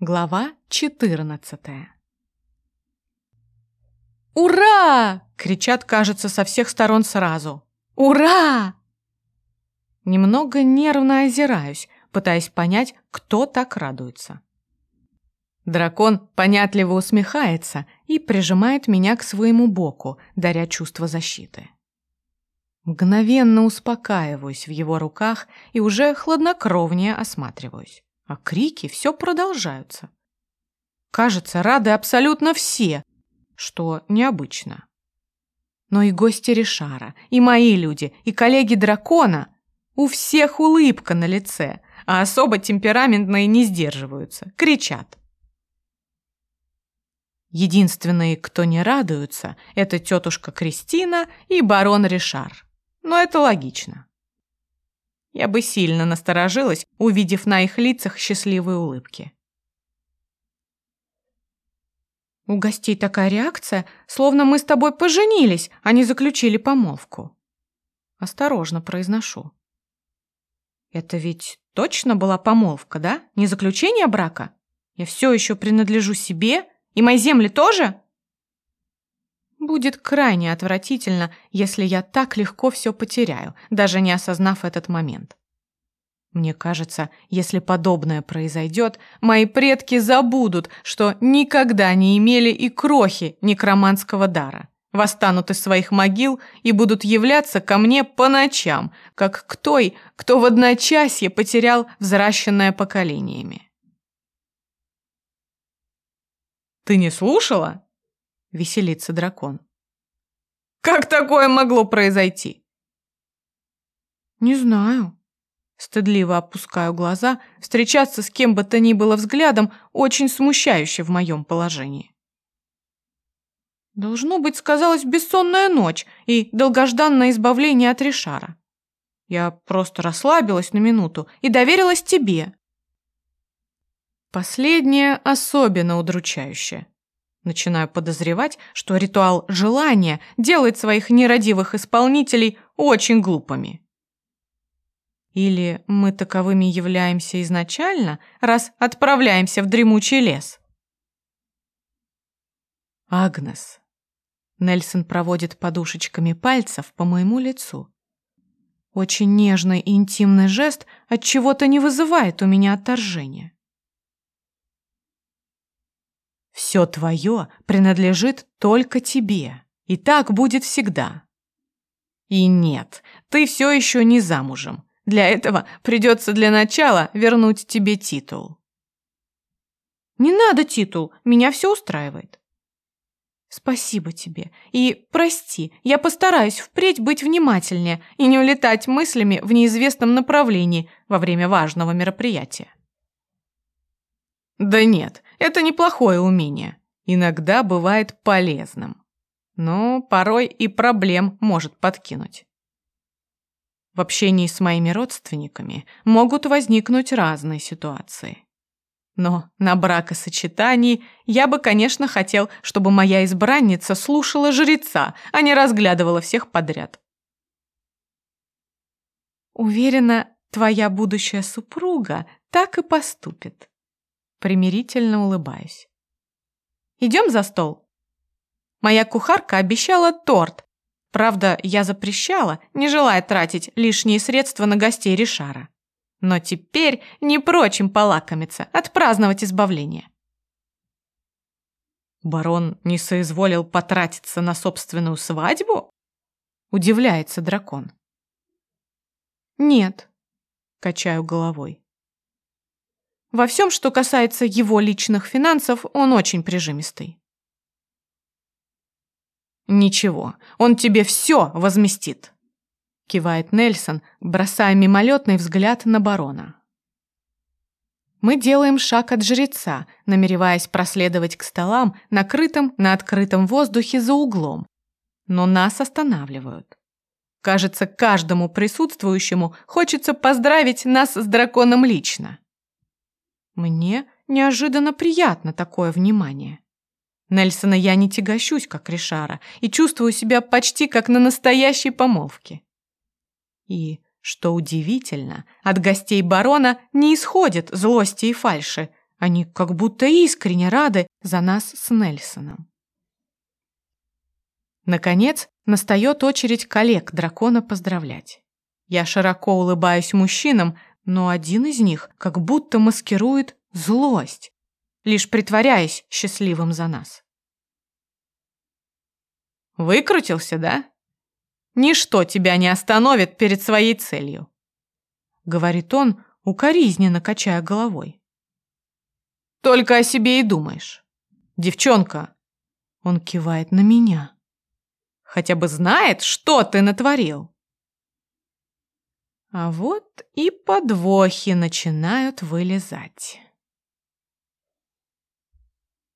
Глава 14 «Ура!» — кричат, кажется, со всех сторон сразу. «Ура!» Немного нервно озираюсь, пытаясь понять, кто так радуется. Дракон понятливо усмехается и прижимает меня к своему боку, даря чувство защиты. Мгновенно успокаиваюсь в его руках и уже хладнокровнее осматриваюсь а крики все продолжаются. Кажется, рады абсолютно все, что необычно. Но и гости Ришара, и мои люди, и коллеги дракона, у всех улыбка на лице, а особо темпераментные не сдерживаются, кричат. Единственные, кто не радуются, это тетушка Кристина и барон Ришар. Но это логично. Я бы сильно насторожилась, увидев на их лицах счастливые улыбки. У гостей такая реакция, словно мы с тобой поженились, а не заключили помолвку. Осторожно произношу. Это ведь точно была помолвка, да? Не заключение брака? Я все еще принадлежу себе? И мои земли тоже? Будет крайне отвратительно, если я так легко все потеряю, даже не осознав этот момент. Мне кажется, если подобное произойдет, мои предки забудут, что никогда не имели и крохи некроманского дара, восстанут из своих могил и будут являться ко мне по ночам, как к той, кто в одночасье потерял взращенное поколениями. «Ты не слушала?» — веселится дракон. «Как такое могло произойти?» «Не знаю». Стыдливо опускаю глаза, встречаться с кем бы то ни было взглядом очень смущающе в моем положении. Должно быть, сказалась бессонная ночь и долгожданное избавление от Ришара. Я просто расслабилась на минуту и доверилась тебе. Последнее особенно удручающее. Начинаю подозревать, что ритуал желания делает своих нерадивых исполнителей очень глупыми. Или мы таковыми являемся изначально, раз отправляемся в дремучий лес? Агнес. Нельсон проводит подушечками пальцев по моему лицу. Очень нежный и интимный жест от чего-то не вызывает у меня отторжения. Все твое принадлежит только тебе, и так будет всегда. И нет, ты все еще не замужем. Для этого придется для начала вернуть тебе титул. Не надо титул, меня все устраивает. Спасибо тебе. И прости, я постараюсь впредь быть внимательнее и не улетать мыслями в неизвестном направлении во время важного мероприятия. Да нет, это неплохое умение. Иногда бывает полезным. Но порой и проблем может подкинуть. В общении с моими родственниками могут возникнуть разные ситуации. Но на бракосочетании я бы, конечно, хотел, чтобы моя избранница слушала жреца, а не разглядывала всех подряд. Уверена, твоя будущая супруга так и поступит примирительно улыбаюсь. «Идем за стол?» Моя кухарка обещала торт. Правда, я запрещала, не желая тратить лишние средства на гостей Ришара. Но теперь не прочим полакомиться, отпраздновать избавление. Барон не соизволил потратиться на собственную свадьбу? Удивляется дракон. Нет, качаю головой. Во всем, что касается его личных финансов, он очень прижимистый. «Ничего, он тебе все возместит», — кивает Нельсон, бросая мимолетный взгляд на барона. Мы делаем шаг от жреца, намереваясь проследовать к столам, накрытым на открытом воздухе за углом. Но нас останавливают. Кажется, каждому присутствующему хочется поздравить нас с драконом лично. Мне неожиданно приятно такое внимание. Нельсона я не тягощусь, как Ришара, и чувствую себя почти как на настоящей помолвке. И, что удивительно, от гостей барона не исходит злости и фальши, Они как будто искренне рады за нас с Нельсоном. Наконец, настает очередь коллег дракона поздравлять. Я широко улыбаюсь мужчинам, но один из них как будто маскирует злость, лишь притворяясь счастливым за нас. Выкрутился, да? Ничто тебя не остановит перед своей целью, говорит он, укоризненно качая головой. Только о себе и думаешь. Девчонка, он кивает на меня. Хотя бы знает, что ты натворил. А вот и подвохи начинают вылезать.